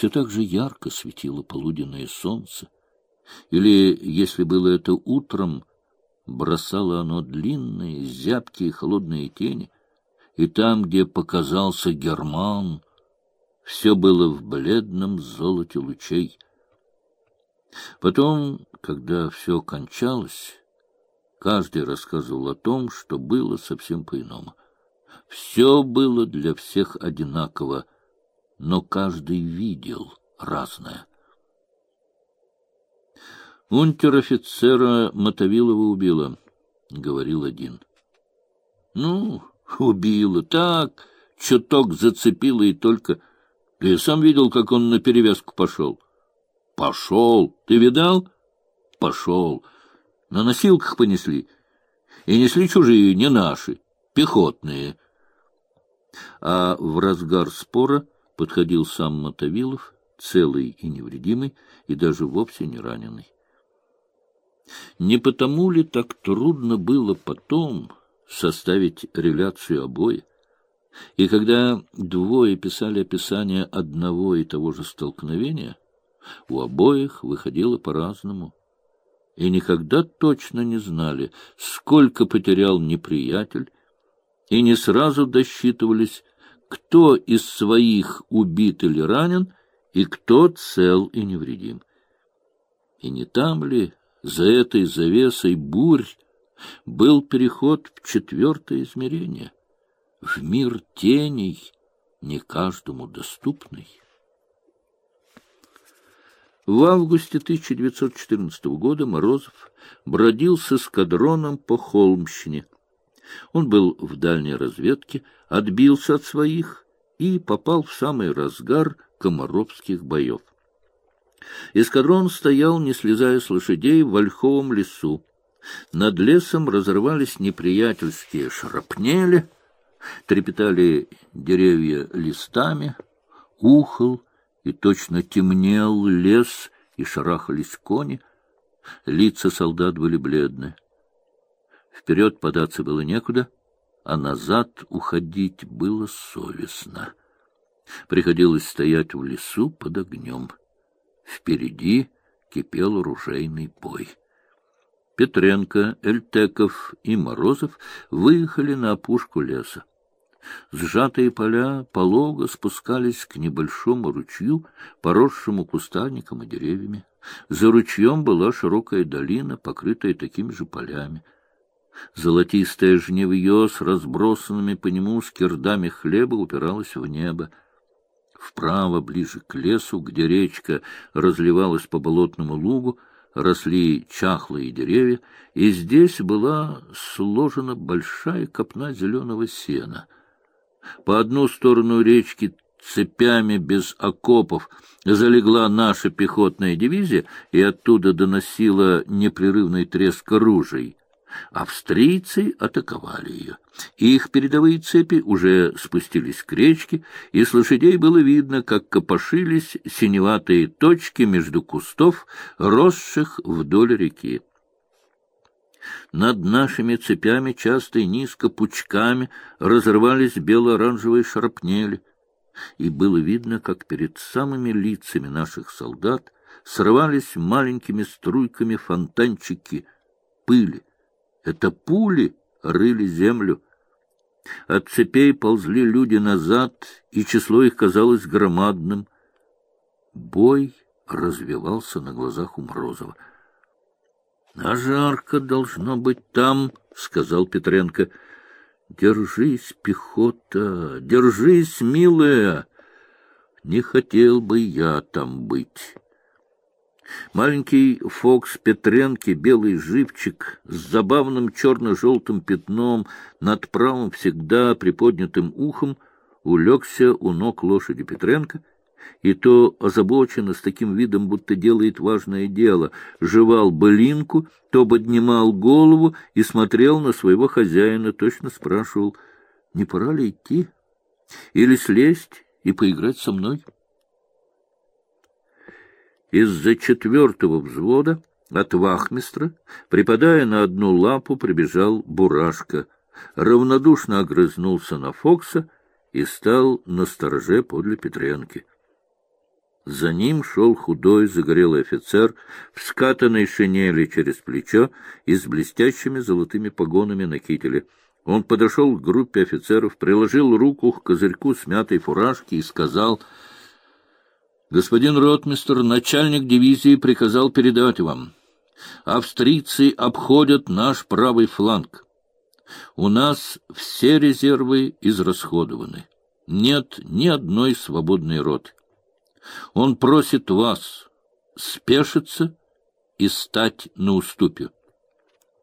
все так же ярко светило полуденное солнце. Или, если было это утром, бросало оно длинные, зябкие, холодные тени, и там, где показался Герман, все было в бледном золоте лучей. Потом, когда все кончалось, каждый рассказывал о том, что было совсем по-иному. Все было для всех одинаково, но каждый видел разное. «Унтер-офицера Мотовилова убила», — говорил один. «Ну, убила, так, чуток зацепила и только... Я сам видел, как он на перевязку пошел». «Пошел! Ты видал?» «Пошел. На носилках понесли. И несли чужие, не наши, пехотные». А в разгар спора подходил сам Мотовилов, целый и невредимый, и даже вовсе не раненый. Не потому ли так трудно было потом составить реляцию обоих? И когда двое писали описание одного и того же столкновения, у обоих выходило по-разному. И никогда точно не знали, сколько потерял неприятель, и не сразу досчитывались, кто из своих убит или ранен, и кто цел и невредим. И не там ли за этой завесой бурь был переход в четвертое измерение, в мир теней, не каждому доступный. В августе 1914 года Морозов бродил с эскадроном по Холмщине. Он был в дальней разведке, отбился от своих и попал в самый разгар комаровских боев. Эскадрон стоял, не слезая с лошадей, в ольховом лесу. Над лесом разрывались неприятельские шрапнели, трепетали деревья листами, ухал и точно темнел лес, и шарахались кони. Лица солдат были бледны. Вперед податься было некуда, а назад уходить было совестно. Приходилось стоять в лесу под огнем. Впереди кипел ружейный бой. Петренко, Эльтеков и Морозов выехали на опушку леса. Сжатые поля полого спускались к небольшому ручью, поросшему кустарником и деревьями. За ручьем была широкая долина, покрытая такими же полями. Золотистое жневье с разбросанными по нему скирдами хлеба упиралось в небо. Вправо, ближе к лесу, где речка разливалась по болотному лугу, росли чахлые деревья, и здесь была сложена большая копна зеленого сена. По одну сторону речки цепями без окопов залегла наша пехотная дивизия и оттуда доносила непрерывный треск ружей. Австрийцы атаковали ее. Их передовые цепи уже спустились к речке, и с лошадей было видно, как копошились синеватые точки между кустов, росших вдоль реки. Над нашими цепями часто и низко пучками разрывались бело-оранжевые шарпнели, и было видно, как перед самыми лицами наших солдат срывались маленькими струйками фонтанчики пыли. Это пули рыли землю. От цепей ползли люди назад, и число их казалось громадным. Бой развивался на глазах у Морозова. — А жарко должно быть там, — сказал Петренко. — Держись, пехота, держись, милая. Не хотел бы я там быть. Маленький Фокс Петренки, белый живчик с забавным черно-желтым пятном над правым всегда приподнятым ухом, улегся у ног лошади Петренко, и то озабоченно, с таким видом, будто делает важное дело, жевал былинку, то поднимал голову и смотрел на своего хозяина, точно спрашивал, не пора ли идти или слезть и поиграть со мной? Из-за четвертого взвода от вахмистра, припадая на одну лапу, прибежал Бурашка, равнодушно огрызнулся на Фокса и стал на стороже подле Петренки. За ним шел худой, загорелый офицер в скатанной шинели через плечо и с блестящими золотыми погонами на кителе. Он подошел к группе офицеров, приложил руку к козырьку смятой фуражки и сказал, «Господин ротмистер, начальник дивизии приказал передать вам. Австрийцы обходят наш правый фланг. У нас все резервы израсходованы. Нет ни одной свободной роты. Он просит вас спешиться и стать на уступе.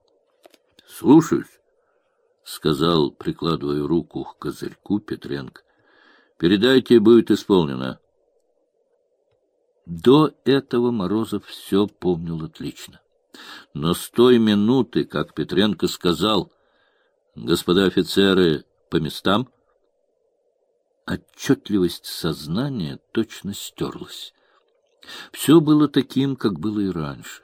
— Слушаюсь, — сказал, прикладывая руку к козырьку Петренко. — Передайте, будет исполнено. До этого Морозов все помнил отлично. Но с той минуты, как Петренко сказал, «Господа офицеры, по местам», отчетливость сознания точно стерлась. Все было таким, как было и раньше.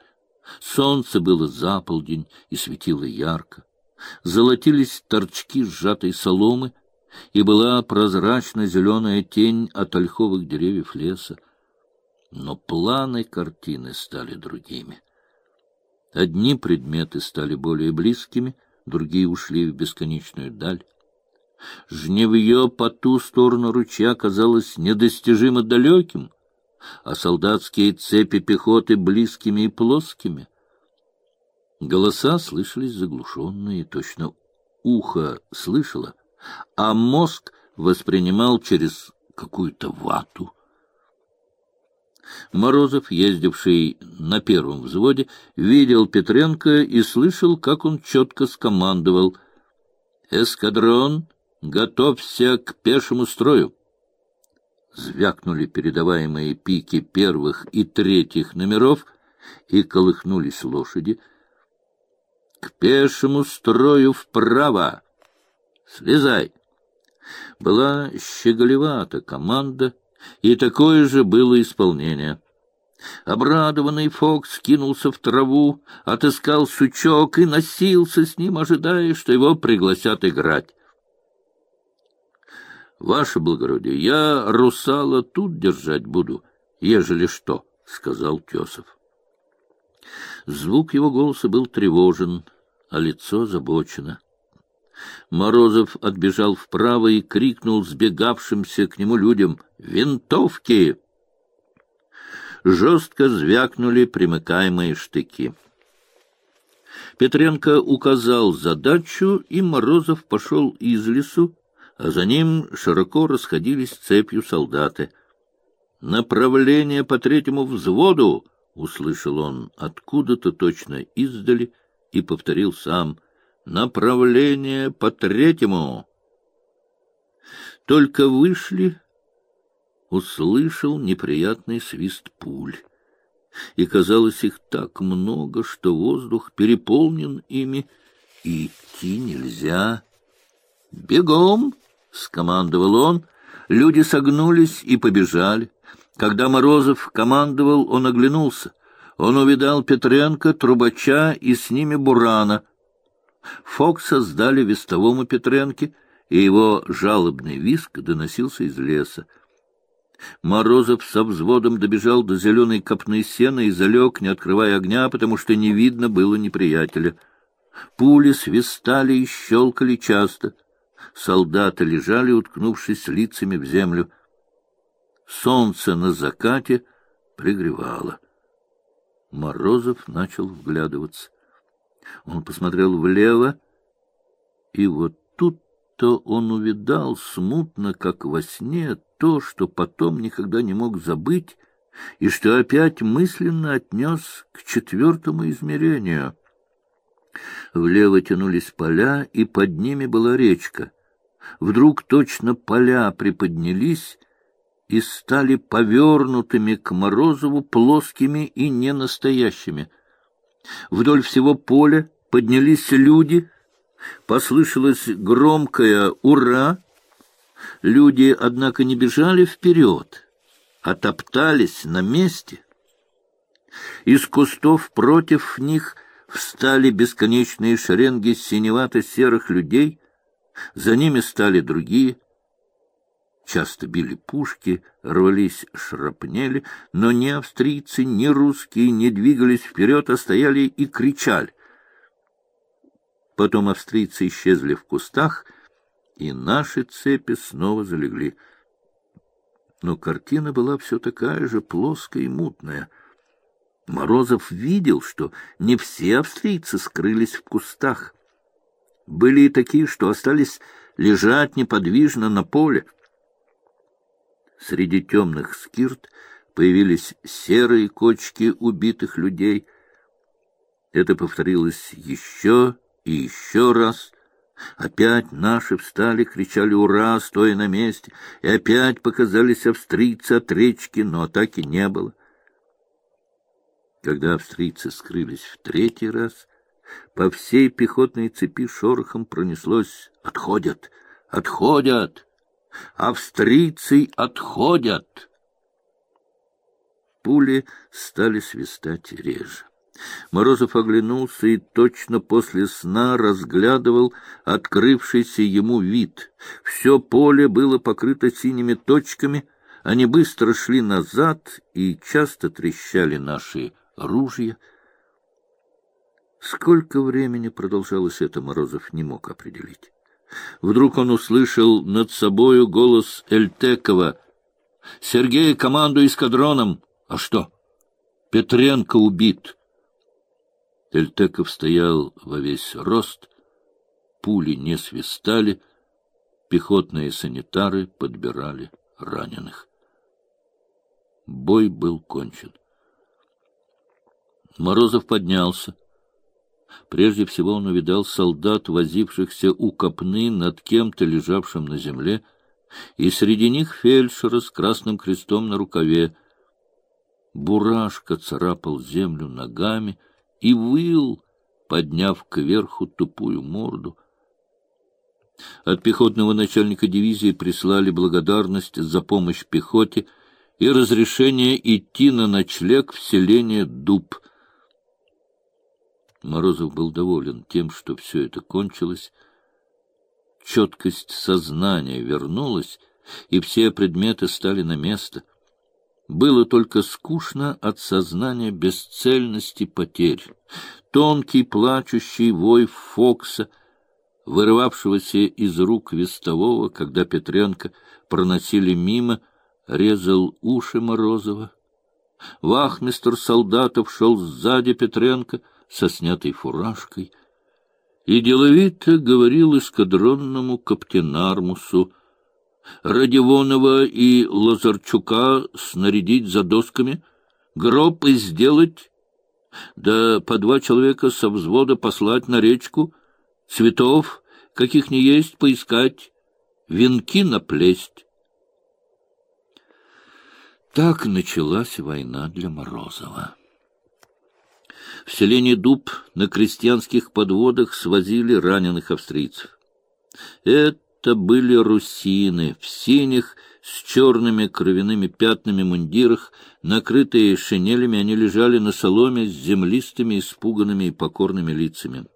Солнце было за полдень и светило ярко. Золотились торчки сжатой соломы, и была прозрачно-зеленая тень от ольховых деревьев леса. Но планы картины стали другими. Одни предметы стали более близкими, другие ушли в бесконечную даль. Жневье по ту сторону ручья казалось недостижимо далеким, а солдатские цепи пехоты близкими и плоскими. Голоса слышались заглушенные, точно ухо слышало, а мозг воспринимал через какую-то вату. Морозов, ездивший на первом взводе, видел Петренко и слышал, как он четко скомандовал «Эскадрон, Готовься к пешему строю. Звякнули передаваемые пики первых и третьих номеров, и колыхнулись лошади. К пешему строю вправо! Слезай! Была щеголевата команда, и такое же было исполнение. Обрадованный Фокс кинулся в траву, отыскал сучок и носился с ним, ожидая, что его пригласят играть. Ваше благородие, я русала тут держать буду, ежели что, — сказал Тесов. Звук его голоса был тревожен, а лицо забочено. Морозов отбежал вправо и крикнул сбегавшимся к нему людям «Винтовки!». Жестко звякнули примыкаемые штыки. Петренко указал задачу, и Морозов пошел из лесу, а за ним широко расходились цепью солдаты. «Направление по третьему взводу!» — услышал он откуда-то точно издали и повторил сам. «Направление по третьему!» Только вышли, услышал неприятный свист пуль. И казалось их так много, что воздух переполнен ими, и идти нельзя. «Бегом!» — скомандовал он. Люди согнулись и побежали. Когда Морозов командовал, он оглянулся. Он увидал Петренко, Трубача и с ними Бурана. Фокса сдали вестовому Петренке, и его жалобный виск доносился из леса. Морозов со взводом добежал до зеленой копны сена и залег, не открывая огня, потому что не видно было неприятеля. Пули свистали и щелкали часто — солдаты лежали, уткнувшись лицами в землю. Солнце на закате пригревало. Морозов начал вглядываться. Он посмотрел влево, и вот тут-то он увидал смутно, как во сне, то, что потом никогда не мог забыть, и что опять мысленно отнес к четвертому измерению. Влево тянулись поля, и под ними была речка. Вдруг точно поля приподнялись и стали повернутыми к Морозову плоскими и ненастоящими. Вдоль всего поля поднялись люди, послышалось громкое «Ура!». Люди, однако, не бежали вперед, а топтались на месте. Из кустов против них встали бесконечные шеренги синевато-серых людей — за ними стали другие. Часто били пушки, рвались шрапнели, но ни австрийцы, ни русские не двигались вперед, а стояли и кричали. Потом австрийцы исчезли в кустах, и наши цепи снова залегли. Но картина была все такая же плоская и мутная. Морозов видел, что не все австрийцы скрылись в кустах. Были и такие, что остались лежать неподвижно на поле. Среди темных скирт появились серые кочки убитых людей. Это повторилось еще и еще раз. Опять наши встали, кричали «Ура!», стоя на месте, и опять показались австрийцы от речки, но атаки не было. Когда австрийцы скрылись в третий раз, по всей пехотной цепи шорохом пронеслось «Отходят! Отходят! Австрийцы отходят!» Пули стали свистать реже. Морозов оглянулся и точно после сна разглядывал открывшийся ему вид. Все поле было покрыто синими точками, они быстро шли назад и часто трещали наши ружья. Сколько времени продолжалось это, Морозов не мог определить. Вдруг он услышал над собою голос Эльтекова. — Сергей, командуй эскадроном! А что? Петренко убит! Эльтеков стоял во весь рост, пули не свистали, пехотные санитары подбирали раненых. Бой был кончен. Морозов поднялся. Прежде всего он увидал солдат, возившихся у копны над кем-то, лежавшим на земле, и среди них фельдшера с красным крестом на рукаве. Бурашка царапал землю ногами и выл, подняв кверху тупую морду. От пехотного начальника дивизии прислали благодарность за помощь пехоте и разрешение идти на ночлег в селение Дуб — Морозов был доволен тем, что все это кончилось. Четкость сознания вернулась, и все предметы стали на место. Было только скучно от сознания бесцельности потерь. Тонкий плачущий вой Фокса, вырывавшегося из рук вестового, когда Петренко проносили мимо, резал уши Морозова. Вахмистр солдатов шел сзади Петренко — со снятой фуражкой, и деловито говорил эскадронному каптенармусу Радивонова и Лазарчука снарядить за досками, гроб и сделать, да по два человека со взвода послать на речку, цветов, каких не есть, поискать, венки наплесть. Так началась война для Морозова. В селении Дуб на крестьянских подводах свозили раненых австрийцев. Это были русины в синих с черными кровяными пятнами мундирах, накрытые шинелями, они лежали на соломе с землистыми, испуганными и покорными лицами.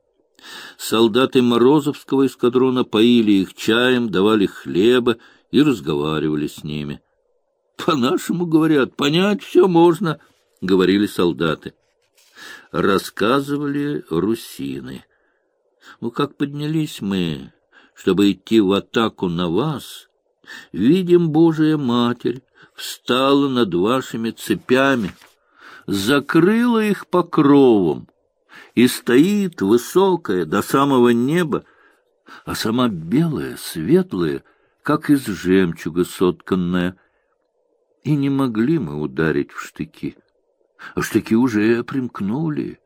Солдаты Морозовского эскадрона поили их чаем, давали хлеба и разговаривали с ними. — По-нашему, говорят, понять все можно, — говорили солдаты рассказывали русины. Ну, как поднялись мы, чтобы идти в атаку на вас, видим, Божия Матерь встала над вашими цепями, закрыла их покровом, и стоит высокая до самого неба, а сама белая, светлая, как из жемчуга сотканная, и не могли мы ударить в штыки а штыки уже примкнули.